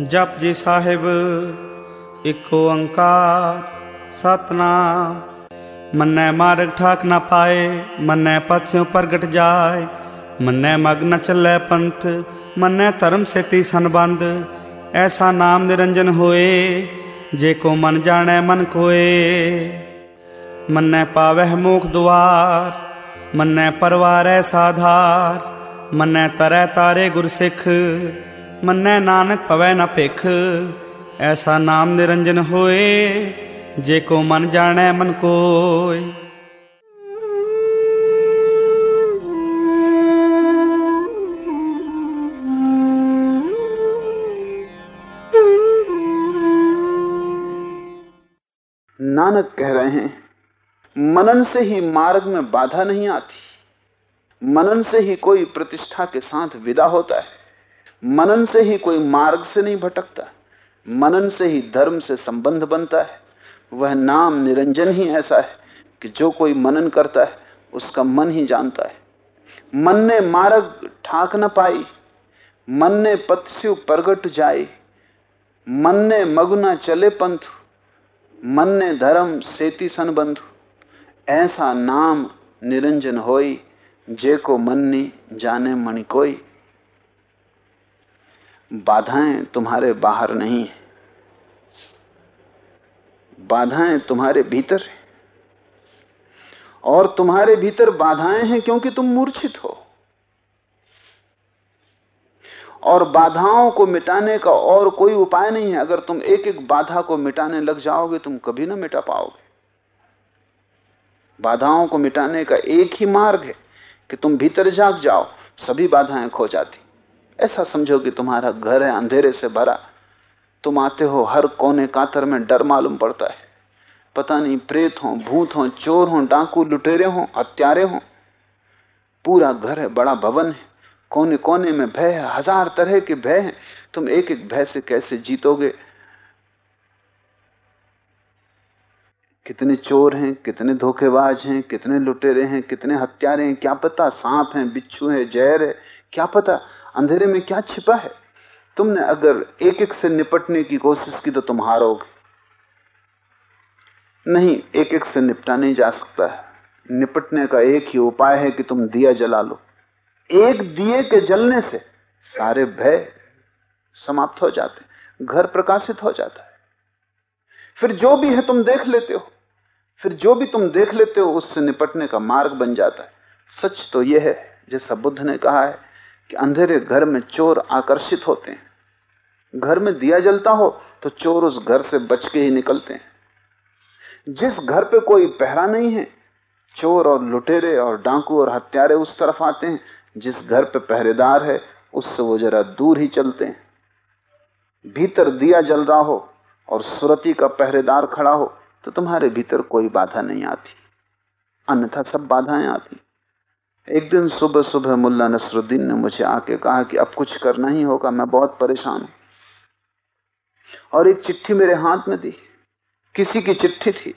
ਜਪ ਜੀ ਸਾਹਿਬ, ਇੱਕ ਓੰਕਾਰ ਸਤਨਾਮ। ਮੰਨੈ ਮਾਰਗ ਠਾਕ ਨਾ ਪਾਏ, ਮੰਨੈ ਪਛਿਉ ਪ੍ਰਗਟ ਜਾਏ। ਮੰਨੈ ਮਗ ਨ ਚੱਲੇ ਪੰਥ, ਮੰਨੈ ਧਰਮ ਸੇਤੀ ਸੰਬੰਧ। ਐਸਾ ਨਾਮ ਨਿਰੰਜਨ ਹੋਏ, ਜੇ ਕੋ ਮਨ ਜਾਣੈ ਮਨ ਕੋਏ। ਮੰਨੈ ਪਾਵਹਿ ਮੋਖ ਦੁਆਰ, ਮੰਨੈ ਪਰਵਾਰੈ ਸਾਧਾਰ। ਮੰਨੈ ਤਰੈ ਤਾਰੇ ਗੁਰਸਿੱਖ ਮੰਨੈ ਨਾਨਕ ਪਵੈ ਨ ਭਿਖ ਐਸਾ ਨਾਮ ਨਿਰੰਜਨ ਹੋਏ ਜੇ ਕੋ ਮਨ ਜਾਣੈ ਮਨ ਕੋਇ नानक कह रहे हैं मनन से ही मार्ग में बाधा नहीं आती मनन से ही कोई प्रतिष्ठा के साथ विदा होता है मनन से ही कोई मार्ग से नहीं भटकता, मनन से ही धर्म से संबंध बनता है। वह नाम निरंजन ही ऐसा है कि जो कोई मनन करता है, उसका मन ही जानता है। मन ने मार्ग ठाक न पाई, मन ने पत्स्यु प्रगट जाए मन ने मगुना चले पंथ, मन ने धर्म सेती सन बंधु। ऐसा नाम निरंजन होई, जे को मन मन्नी जाने मणि कोई। बाधाएँ तुम्हारे बाहर नहीं है। बाधाएँ तुम्हारे भीतर है। और तुम्हारे भीतर बाधाएँ हैं क्योंकि तुम मूर्छित हो। और बाधाओं को मिटाने का और कोई उपाय नहीं है। अगर तुम एक एक बाधा को मिटाने लग जाओगे, तुम कभी ना मिटा पाओगे। बाधाओं को मिटाने का एक ही मार्ग है कि तुम भीतर जाग जाओ, सभी बाधाएँ खो जाती। ऐसा समझो कि तुम्हारा घर है, अंधेरे से भरा। तुम आते हो, हर कोने कातर में डर मालूम पड़ता है। पता नहीं, प्रेत हो, भूत हो, चोर हो, डाकू, लुटेरे हो, हत्यारे हो। पूरा घर है, बड़ा भवन है। कोने कोने में भय है, हज़ार तरह के भय हैं। तुम एक एक भय से कैसे जीतोगे? कितने चोर हैं, कितने धोखेबाज हैं, कितने लुटेरे हैं, कितने हत्यारे हैं, क्या पता सांप हैं, बिच्छू है, जहर है, क्या पता अंधेरे में क्या छिपा है? तुमने अगर एक एक से निपटने की कोशिश की तो तुम हारोगे। नहीं एक एक से निपटा नहीं जा सकता है। निपटने का एक ही उपाय है कि तुम दिया जला लो। एक दिए के जलने से सारे भय समाप्त हो जाते घर प्रकाशित हो जाता है। फिर जो भी है तुम देख लेते हो। फिर जो भी तुम देख लेते हो, उससे निपटने का मार्ग बन जाता है। सच तो यह है, जैसा बुद्ध ने कहा है कि अंधेरे घर में चोर आकर्षित होते हैं। घर में दिया जलता हो तो चोर उस घर से बच के ही निकलते हैं। जिस घर पे कोई पहरा नहीं है, चोर और लुटेरे और डांकू और हत्यारे उस तरफ़ आते हैं। जिस घर पे पहरेदार है, उससे वो जरा दूर ही चलते हैं। भीतर दिया जल रहा हो और सुरती का पहरेदार खड़ा हो तो तुम्हारे भीतर कोई बाधा नहीं आती। अन्यथा सब बाधाएँ आती। एक दिन सुबह सुबह मुल्ला नसरुद्दीन ने मुझे आके कहा कि अब कुछ करना ही होगा, मैं बहुत परेशान हूँ। और एक चिट्ठी मेरे हाथ में दी किसी की चिट्ठी थी,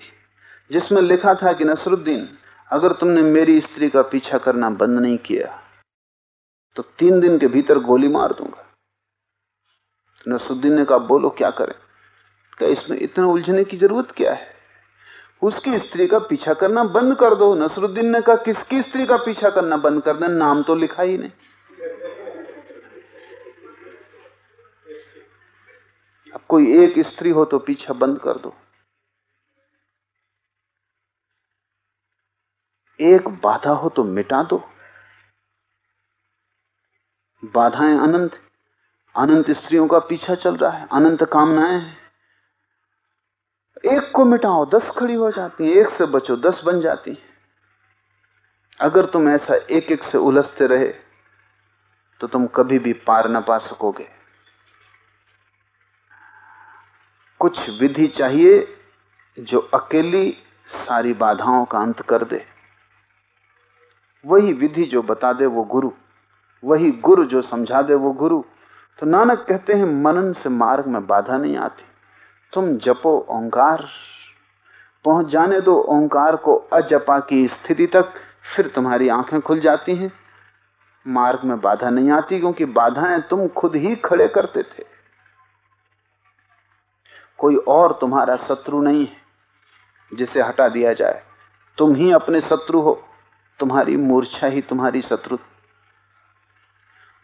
जिसमें लिखा था कि नसरुद्दीन, अगर तुमने मेरी स्त्री का पीछा करना बंद नहीं किया तो तीन दिन के भीतर गोली मार दूँगा। तो नसरुद्दीन ने कहा, बोलो, क्या करें? क्या इसमें इतना उलझने की ज़रूरत क्या है? उसकी स्त्री का पीछा करना बंद कर दो। नसरुद्दीन ने कहा, किसकी स्त्री का पीछा करना बंद कर दे? नाम तो लिखा ही नहीं। अब कोई एक स्त्री हो तो पीछा बंद कर दो। एक बाधा हो तो मिटा दो। बाधाएँ अनंत। अनंत स्त्रियों का पीछा चल रहा है। अनंत कामनाएँ हैं। एक को मिटाओ, दस खड़ी हो जाती हैं, एक से बचो, दस बन जाती हैं। अगर तुम ऐसा एक एक से उलझते रहे तो तुम कभी भी पार न पा सकोगे। कुछ विधि चाहिए जो अकेली सारी बाधाओं का अंत कर दे। वही विधि जो बता दे वो गुरु, वही गुरु जो समझा दे वो गुरु। तो नानक कहते हैं, मनन से मार्ग में बाधा नहीं आती। तुम जपो ओंकार। पहुँच जाने दो ओंकार को अजपा की स्थिति तक, फिर तुम्हारी आँखें खुल जाती हैं। मार्ग में बाधा नहीं आती, क्योंकि बाधाएँ तुम खुद ही खड़े करते थे। कोई और तुम्हारा शत्रु नहीं है, जिसे हटा दिया जाए। तुम ही अपने शत्रु हो, तुम्हारी मूर्छा ही तुम्हारी शत्रु।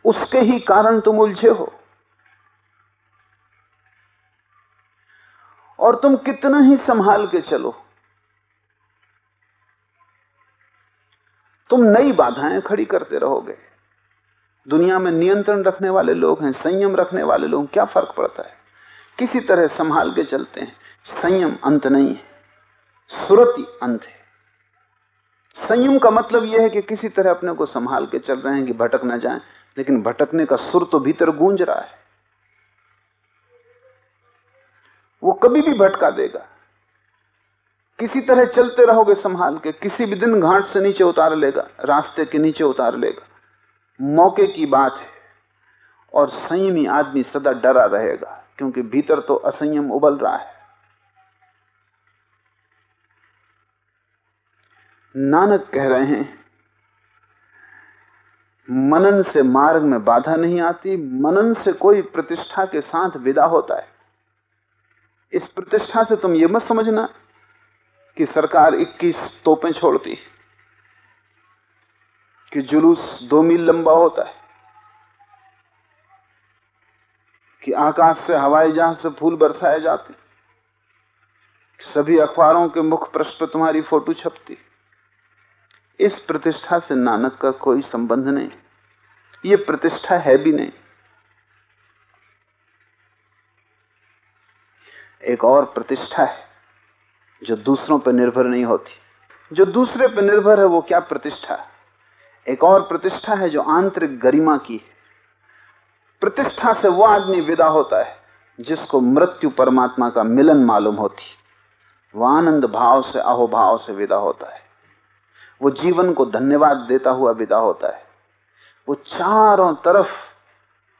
उसके ही कारण तुम उलझे हो। और तुम कितना ही संभाल के चलो। तुम नई बाधाएँ खड़ी करते रहोगे। दुनिया में नियंत्रण रखने वाले लोग हैं, संयम रखने वाले लोग, क्या फ़र्क पड़ता है? किसी तरह संभाल के चलते हैं। संयम अंत नहीं है, सुरति अंत है। संयम का मतलब यह है कि किसी तरह अपने को संभाल के चल रहे हैं कि भटक ना जाएँ, लेकिन भटकने का सुर तो भीतर गूंज रहा है। वो कभी भी भटका देगा। किसी तरह चलते रहोगे संभाल के, किसी भी दिन घाट से नीचे उतार लेगा, रास्ते के नीचे उतार लेगा। मौके की बात है और संयमी आदमी सदा डरा रहेगा, क्योंकि भीतर तो असंयम उबल रहा है। नानक कह रहे हैं, मनन से मार्ग में बाधा नहीं आती, मनन से कोई प्रतिष्ठा के साथ विदा होता है। इस प्रतिष्ठा से तुम ये मत समझना कि सरकार 21 तोपें छोड़ती कि जुलूस दो मील लंबा होता है, कि आकाश से हवाई जहाज़ से फूल बरसाए जाते सभी अखबारों के मुख पृष्ठ पर तुम्हारी फ़ोटो छपती इस प्रतिष्ठा से नानक का कोई संबंध नहीं। ये प्रतिष्ठा है भी नहीं। एक और प्रतिष्ठा है, जो दूसरों पर निर्भर नहीं होती। जो दूसरे पर निर्भर है, वो क्या प्रतिष्ठा एक और प्रतिष्ठा है, जो आंतरिक गरिमा की है। प्रतिष्ठा से वो आदमी विदा होता है, जिसको मृत्यु परमात्मा का मिलन मालूम होती। वह आनंद भाव से, अहोभाव से विदा होता है। वो जीवन को धन्यवाद देता हुआ विदा होता है। वो चारों तरफ़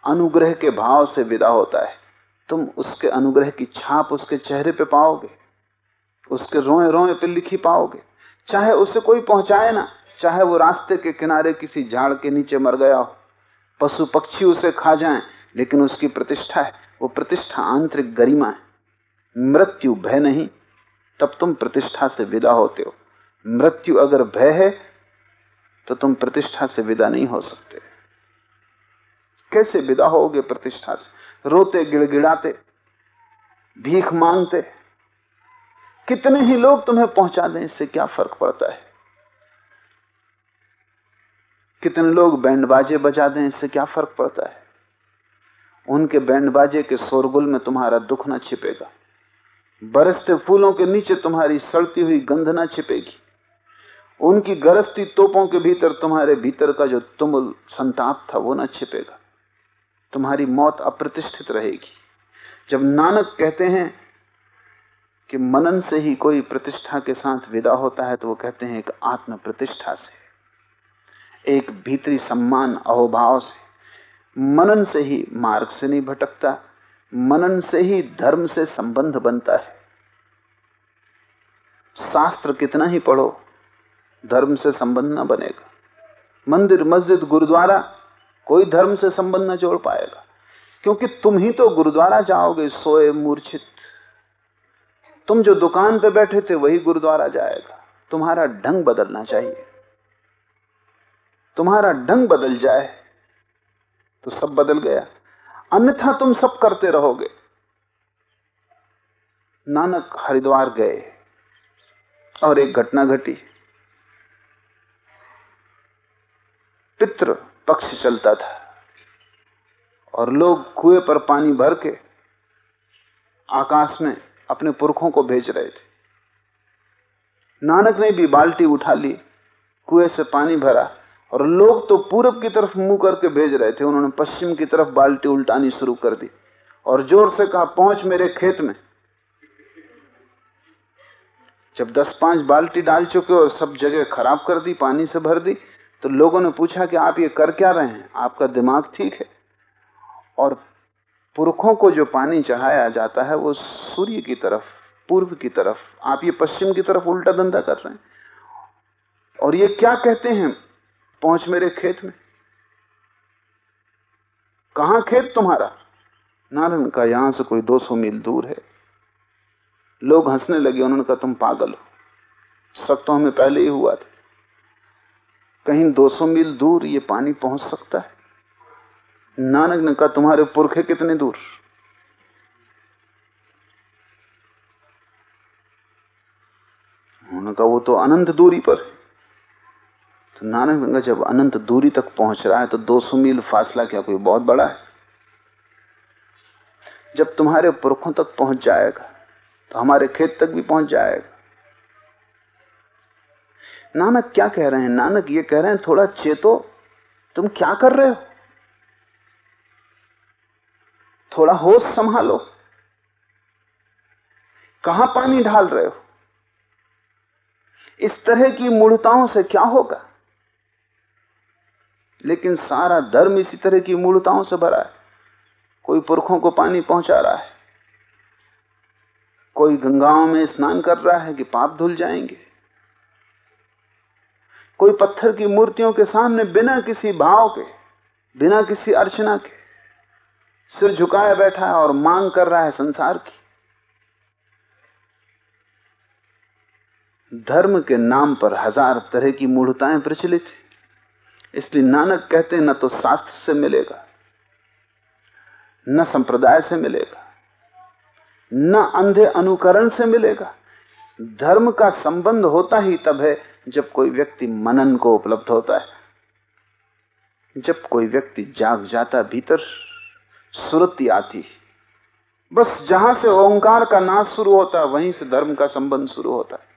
अनुग्रह के भाव से विदा होता है। तुम उसके अनुग्रह की छाप उसके चेहरे पे पाओगे, उसके रोए रोए पे लिखी पाओगे। चाहे उसे कोई पहुँचाए ना, चाहे वो रास्ते के किनारे किसी झाड़ के नीचे मर गया हो, पशु पक्षी उसे खा जाएँ, लेकिन उसकी प्रतिष्ठा है, वो प्रतिष्ठा आंतरिक गरिमा है। मृत्यु भय नहीं, तब तुम प्रतिष्ठा से विदा होते हो। मृत्यु अगर भय है तो तुम प्रतिष्ठा से विदा नहीं हो सकते। कैसे विदा होगे प्रतिष्ठा से? रोते, गिड़गिड़ाते, भीख मांगते। कितने ही लोग तुम्हें पहुँचा दें, इससे क्या फ़र्क पड़ता है? कितने लोग बैंड बाजे बजा दें, इससे क्या फ़र्क पड़ता है? उनके बैंड बाजे के शोरगुल में तुम्हारा दुख ना छिपेगा। बरसते फूलों के नीचे तुम्हारी सड़ती हुई गंध ना छिपेगी। उनकी गरजती तोपों के भीतर तुम्हारे भीतर का जो तुमुल संताप था, वो ना छिपेगा। तुम्हारी मौत अप्रतिष्ठित रहेगी। जब नानक कहते हैं कि मनन से ही कोई प्रतिष्ठा के साथ विदा होता है तो वो कहते हैं एक आत्म प्रतिष्ठा से, एक भीतरी सम्मान अहोभाव से। मनन से ही मार्ग से नहीं भटकता, मनन से ही धर्म से संबंध बनता है। शास्त्र कितना ही पढ़ो, धर्म से संबंध न बनेगा। मंदिर, मस्जिद, गुरुद्वारा कोई धर्म से संबंध न जोड़ पाएगा। क्योंकि तुम ही तो गुरुद्वारा जाओगे, सोए मूर्छित। तुम जो दुकान पे बैठे थे, वही गुरुद्वारा जाएगा। तुम्हारा ढंग बदलना चाहिए। तुम्हारा ढंग बदल जाए तो सब बदल गया। अन्यथा तुम सब करते रहोगे। नानक हरिद्वार गए, और एक घटना घटी। पितृ पक्ष चलता था और लोग कुएँ पर पानी भर के आकाश में अपने पुरखों को भेज रहे थे। नानक ने भी बाल्टी उठा ली, कुएँ से पानी भरा और लोग तो पूरब की तरफ़ मुँह करके भेज रहे थे। उन्होंने पश्चिम की तरफ़ बाल्टी उल्टानी शुरू कर दी और ज़ोर से कहा, पहुँच मेरे खेत में। जब दस पाँच बाल्टी डाल चुके और सब जगह खराब कर दी, पानी से भर दी तो लोगों ने पूछा कि आप ये कर क्या रहे हैं? आपका दिमाग ठीक है? और पुरखों को जो पानी चढ़ाया जाता है, वो सूर्य की तरफ़, पूर्व की तरफ़, आप ये पश्चिम की तरफ़ उल्टा धंधा कर रहे हैं। और ये क्या कहते हैं? पहुँच मेरे खेत में। कहा खेत तुम्हारा? नारायण का यहाँ से कोई 200 मील दूर है। लोग हंसने लगे, उन्होंने कहा, तुम पागल हो। शक तो हमें पहले ही हुआ था। कहीं 200 मील दूर ये पानी पहुँच सकता है? नानक ने कहा, तुम्हारे पुरखे कितने दूर? उन्होंने कहा, वो तो अनंत दूरी पर है। तो नानक ने कहा, जब अनंत दूरी तक पहुँच रहा है तो 200 मील फासला क्या कोई बहुत बड़ा है? जब तुम्हारे पुरखों तक पहुँच जाएगा तो हमारे खेत तक भी पहुँच जाएगा। नानक क्या कह रहे हैं? नानक ये कह रहे हैं, थोड़ा चेतो, तुम क्या कर रहे हो? थोड़ा होश संभालो। कहाँ पानी ढाल रहे हो? इस तरह की मूर्ताओं से क्या होगा? लेकिन सारा धर्म इसी तरह की मूर्ताओं से भरा है। कोई पुरखों को पानी पहुँचा रहा है। कोई गंगाओं में स्नान कर रहा है कि पाप धुल जाएँगे। कोई पत्थर की मूर्तियों के सामने बिना किसी भाव के, बिना किसी अर्चना के सिर झुकाए बैठा है और मांग कर रहा है संसार की। धर्म के नाम पर हज़ार तरह की मूढ़ताएँ प्रचलित है। इसलिए नानक कहते हैं, न तो शास्त्र से मिलेगा, न संप्रदाय से मिलेगा, न अंधे अनुकरण से मिलेगा। धर्म का संबंध होता ही तब है जब कोई व्यक्ति मनन को उपलब्ध होता है, जब कोई व्यक्ति जाग जाता भीतर सुरती आती बस जहाँ से ओंकार का नाश शुरू होता है, वहीं से धर्म का संबंध शुरू होता है।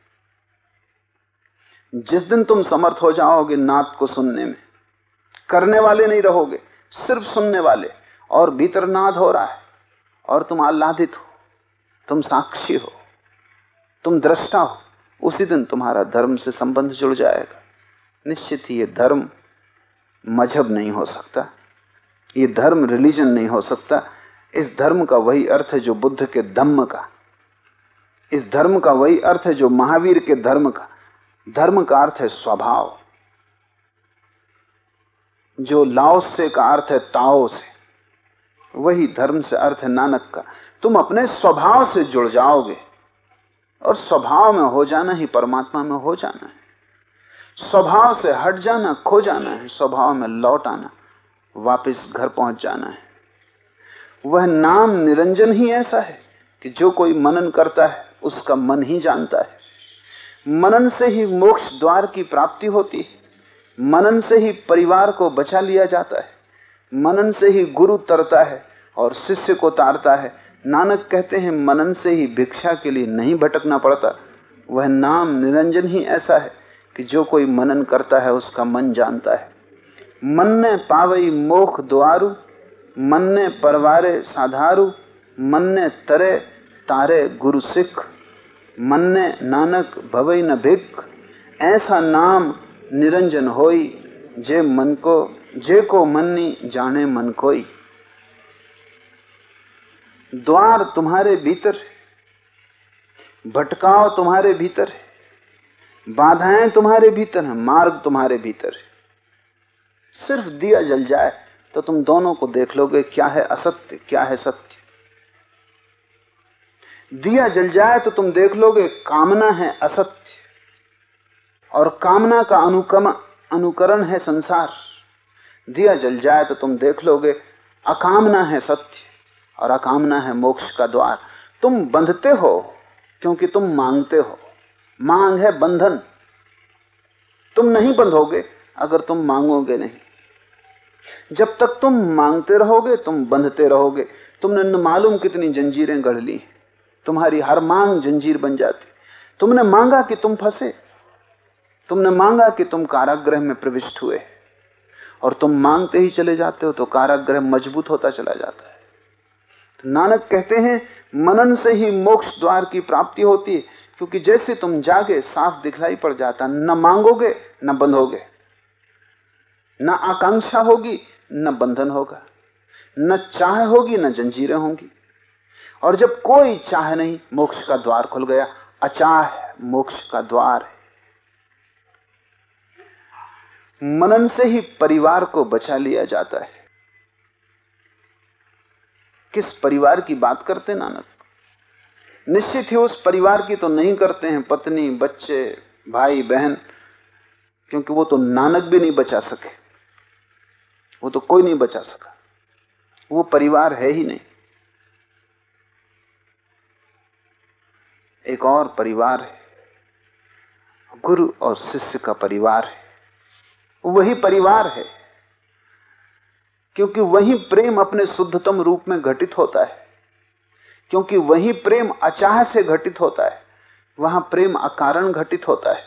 जिस दिन तुम समर्थ हो जाओगे नाद को सुनने में, करने वाले नहीं रहोगे, सिर्फ़ सुनने वाले, और भीतर नाद हो रहा है, और तुम आह्लादित हो, तुम साक्षी हो, तुम दृष्टा हो उसी दिन तुम्हारा धर्म से संबंध जुड़ जाएगा। निश्चित ही ये धर्म मज़हब नहीं हो सकता। ये धर्म रिलीजन नहीं हो सकता। इस धर्म का वही अर्थ है जो बुद्ध के धम्म का। इस धर्म का वही अर्थ है जो महावीर के धर्म का। धर्म का अर्थ है स्वभाव। जो लाओ से का अर्थ है ताओ से। वही धर्म से अर्थ है नानक का। तुम अपने स्वभाव से जुड़ जाओगे। और स्वभाव में हो जाना ही परमात्मा में हो जाना है। स्वभाव से हट जाना, खो जाना है, स्वभाव में लौट आना, वापिस घर पहुँच जाना है। वह नाम निरंजन ही ऐसा है कि जो कोई मनन करता है, उसका मन ही जानता है। मनन से ही मोक्ष द्वार की प्राप्ति होती है। मनन से ही परिवार को बचा लिया जाता है। मनन से ही गुरु तरता है और शिष्य को तारता है। नानक कहते हैं, मनन से ही भिक्षा के लिए नहीं भटकना पड़ता। वह नाम निरंजन ही ऐसा है कि जो कोई मनन करता है, उसका मन जानता है। मन ने पावई मोख द्वारु मन ने परवारे साधारु मन ने तरे तारे गुरु सिख। मन ने नानक भवई न भिक ऐसा नाम निरंजन होई, जे मन को जे को मन्नी, जाने मन कोई। द्वार तुम्हारे भीतर है, भटकाव तुम्हारे भीतर है, बाधाएँ तुम्हारे भीतर हैं, मार्ग तुम्हारे भीतर है। सिर्फ़ दिया जल जाए तो तुम दोनों को देख लोगे क्या है असत्य, क्या है सत्य। दिया जल जाए तो तुम देख लोगे कामना है असत्य, और कामना का अनुकम, अनुकरण है संसार। दिया जल जाए तो तुम देख लोगे अकामना है सत्य। और अकामना है, मोक्ष का द्वार। तुम बंधते हो, क्योंकि तुम मांगते हो। मांग है बंधन। तुम नहीं बंधोगे अगर तुम मांगोगे नहीं। जब तक तुम मांगते रहोगे, तुम बंधते रहोगे। तुमने न मालूम कितनी जंजीरें गढ़ ली तुम्हारी हर मांग जंजीर बन जाती। तुमने मांगा कि तुम फंसे। तुमने मांगा कि तुम कारागृह में प्रविष्ट हुए। और तुम मांगते ही चले जाते हो तो कारागृह मज़बूत होता चला जाता है। नानक कहते हैं, मनन से ही मोक्ष द्वार की प्राप्ति होती है, क्योंकि जैसे तुम जागे, साफ़ दिखलाई पड़ जाता, न मांगोगे, न बंधोगे। न आकांक्षा होगी, न बंधन होगा। न चाह होगी, न जंजीरें होंगी। और जब कोई चाह नहीं, मोक्ष का द्वार खुल गया। अचाह मोक्ष का द्वार है। मनन से ही परिवार को बचा लिया जाता है। किस परिवार की बात करते नानक? निश्चित ही उस परिवार की तो नहीं करते हैं पत्नी, बच्चे, भाई, बहन, क्योंकि वो तो नानक भी नहीं बचा सके। वो तो कोई नहीं बचा सका। वो परिवार है ही नहीं। एक और परिवार है। गुरु और शिष्य का परिवार है। वही परिवार है। क्योंकि वही प्रेम अपने शुद्धतम रूप में घटित होता है। क्योंकि वही प्रेम अचाह से घटित होता है, वहाँ प्रेम अकारण घटित होता है।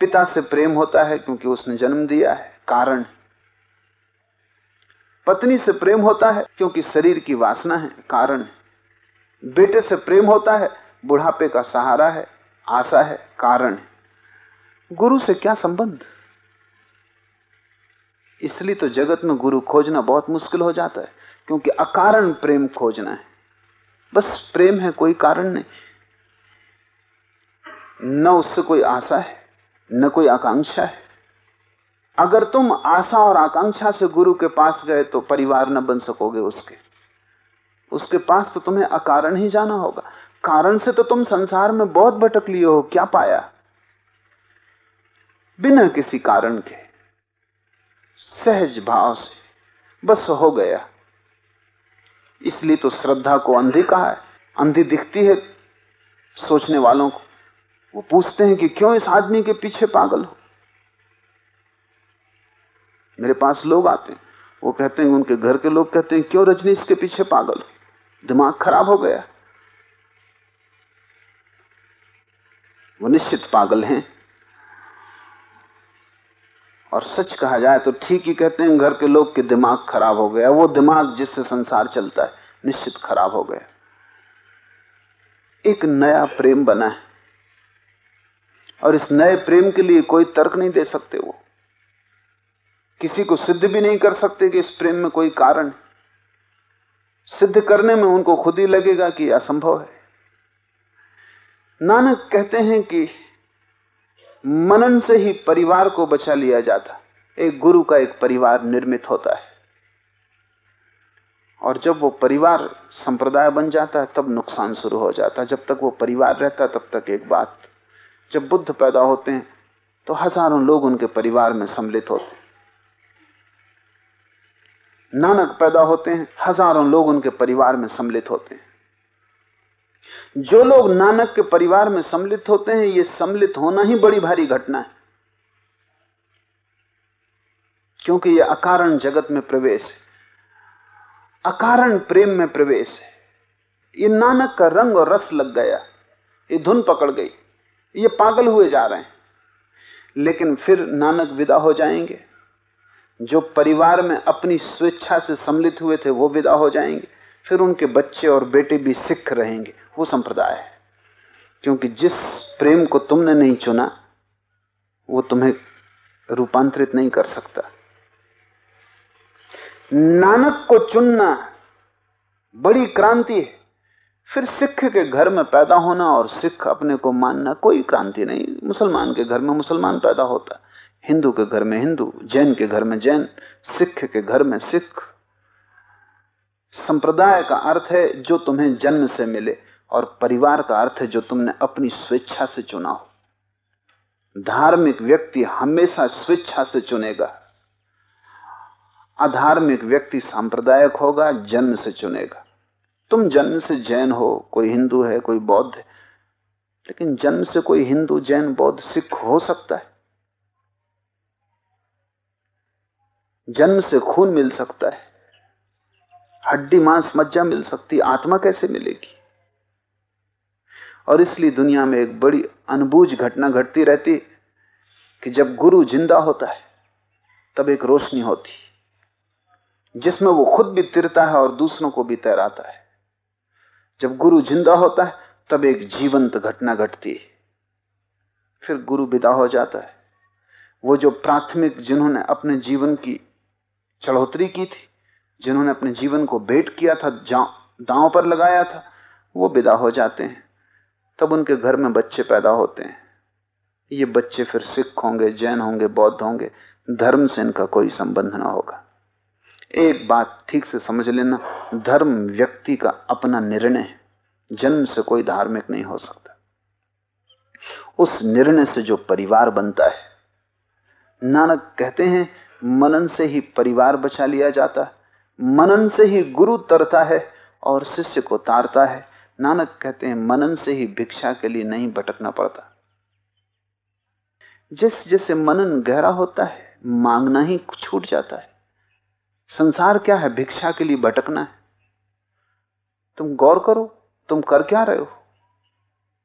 पिता से प्रेम होता है क्योंकि उसने जन्म दिया है, कारण पत्नी से प्रेम होता है क्योंकि शरीर की वासना है, कारण बेटे से प्रेम होता है, बुढ़ापे का सहारा है, आशा है, कारण गुरु से क्या संबंध? इसलिए तो जगत में गुरु खोजना बहुत मुश्किल हो जाता है, क्योंकि अकारण प्रेम खोजना है। बस प्रेम है, कोई कारण नहीं। न उससे कोई आशा है, न कोई आकांक्षा है। अगर तुम आशा और आकांक्षा से गुरु के पास गए तो परिवार न बन सकोगे उसके। उसके पास तो तुम्हें अकारण ही जाना होगा। कारण से तो तुम संसार में बहुत भटक लिए हो, क्या पाया? बिना किसी कारण के। सहज भाव से। बस हो गया। इसलिए तो श्रद्धा को अंधी कहा है। अंधी दिखती है सोचने वालों को। वो पूछते हैं कि क्यों इस आदमी के पीछे पागल हो? मेरे पास लोग आते हैं। वो कहते हैं, उनके घर के लोग कहते हैं, क्यों रजनी इसके पीछे पागल हो? दिमाग खराब हो गया। वो निश्चित पागल हैं। और सच कहा जाए तो ठीक ही कहते हैं, घर के लोग के दिमाग खराब हो गया। वो दिमाग जिससे संसार चलता है, निश्चित खराब हो गया। एक नया प्रेम बना है। और इस नए प्रेम के लिए कोई तर्क नहीं दे सकते वो। किसी को सिद्ध भी नहीं कर सकते कि इस प्रेम में कोई कारण सिद्ध करने में उनको खुद ही लगेगा कि असंभव है। नानक कहते हैं कि मनन से ही परिवार को बचा लिया जाता। एक गुरु का एक परिवार निर्मित होता है। और जब वो परिवार संप्रदाय बन जाता है, तब नुकसान शुरू हो जाता है। जब तक वो परिवार रहता तब तक एक बात, जब बुद्ध पैदा होते हैं तो हज़ारों लोग उनके परिवार में सम्मिलित होते हैं। नानक पैदा होते हैं, हज़ारों लोग उनके परिवार में सम्मिलित होते हैं। जो लोग नानक के परिवार में सम्मिलित होते हैं, ये सम्मिलित होना ही बड़ी भारी घटना है। क्योंकि ये अकारण जगत में प्रवेश है। अकारण प्रेम में प्रवेश है। ये नानक का रंग और रस लग गया। ये धुन पकड़ गई। ये पागल हुए जा रहे हैं। लेकिन फिर नानक विदा हो जाएँगे। जो परिवार में अपनी स्वेच्छा से सम्मिलित हुए थे, वो विदा हो जाएँगे। फिर उनके बच्चे और बेटे भी सिख रहेंगे। वो संप्रदाय है। क्योंकि जिस प्रेम को तुमने नहीं चुना, वो तुम्हें रूपांतरित नहीं कर सकता। नानक को चुनना बड़ी क्रांति है। फिर सिख के घर में पैदा होना और सिख अपने को मानना कोई क्रांति नहीं। मुसलमान के घर में मुसलमान पैदा होता। हिंदू के घर में हिंदू, जैन के घर में जैन, सिख के घर में सिख। संप्रदाय का अर्थ है जो तुम्हें जन्म से मिले और परिवार का अर्थ है जो तुमने अपनी स्वेच्छा से चुना हो। धार्मिक व्यक्ति हमेशा स्वेच्छा से चुनेगा। अधार्मिक व्यक्ति सांप्रदायिक होगा, जन्म से चुनेगा। तुम जन्म से जैन हो, कोई हिंदू है, कोई बौद्ध है, लेकिन जन्म से कोई हिंदू, जैन, बौद्ध, सिख हो सकता है। जन्म से खून मिल सकता है। हड्डी मांस मज्जा मिल सकती, आत्मा कैसे मिलेगी? और इसलिए दुनिया में एक बड़ी अनबूझ घटना घटती रहती कि जब गुरु ज़िंदा होता है, तब एक रोशनी होती, जिसमें वो खुद भी तिरता है और दूसरों को भी तैराता है। जब गुरु ज़िंदा होता है, तब एक जीवंत घटना घटती है। फिर गुरु विदा हो जाता है। वो जो प्राथमिक, जिन्होंने अपने जीवन की चढ़ोतरी की थी जिन्होंने अपने जीवन को भेंट किया था दांव पर लगाया था, वो विदा हो जाते हैं। तब उनके घर में बच्चे पैदा होते हैं। ये बच्चे फिर सिख होंगे, जैन होंगे, बौद्ध होंगे, धर्म से इनका कोई संबंध ना होगा। एक बात ठीक से समझ लेना, धर्म व्यक्ति का अपना निर्णय है। जन्म से कोई धार्मिक नहीं हो सकता। उस निर्णय से जो परिवार बनता है, नानक कहते हैं, मनन से ही परिवार बचा लिया जाता है। मनन से ही गुरु तरता है और शिष्य को तारता है। नानक कहते हैं, मनन से ही भिक्षा के लिए नहीं भटकना पड़ता। जिस जैसे मनन गहरा होता है, मांगना ही छूट जाता है। संसार क्या है? भिक्षा के लिए भटकना है। तुम गौर करो, तुम कर क्या रहे हो?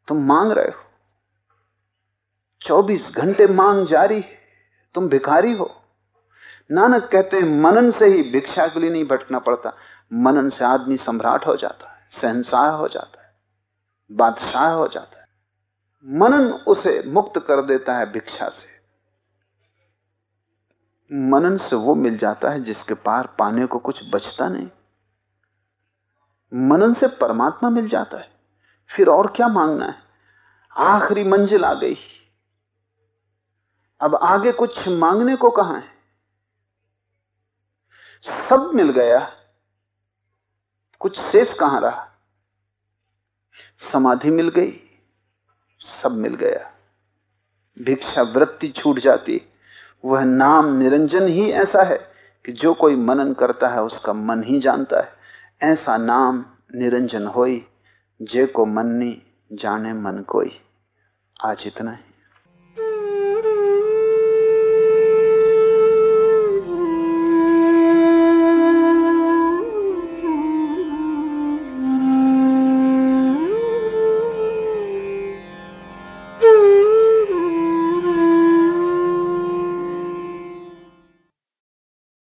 तुम मांग रहे हो। 24 घंटे मांग जारी है, तुम भिखारी हो। नानक कहते हैं, मनन से ही भिक्षा के लिए नहीं भटकना पड़ता। मनन से आदमी सम्राट हो जाता है, सहनशाह हो जाता है, बादशाह हो जाता है। मनन उसे मुक्त कर देता है भिक्षा से। मनन से वो मिल जाता है जिसके पार पाने को कुछ बचता नहीं। मनन से परमात्मा मिल जाता है। फिर और क्या मांगना है? आखिरी मंजिल आ गई। अब आगे कुछ मांगने को कहा है? सब मिल गया। कुछ शेष कहाँ रहा? समाधि मिल गई, सब मिल गया। भिक्षा वृत्ति छूट जाती। वह नाम निरंजन ही ऐसा है कि जो कोई मनन करता है, उसका मन ही जानता है। ऐसा नाम निरंजन होई, जे को मननी, जाने मन कोई। आज इतना ही।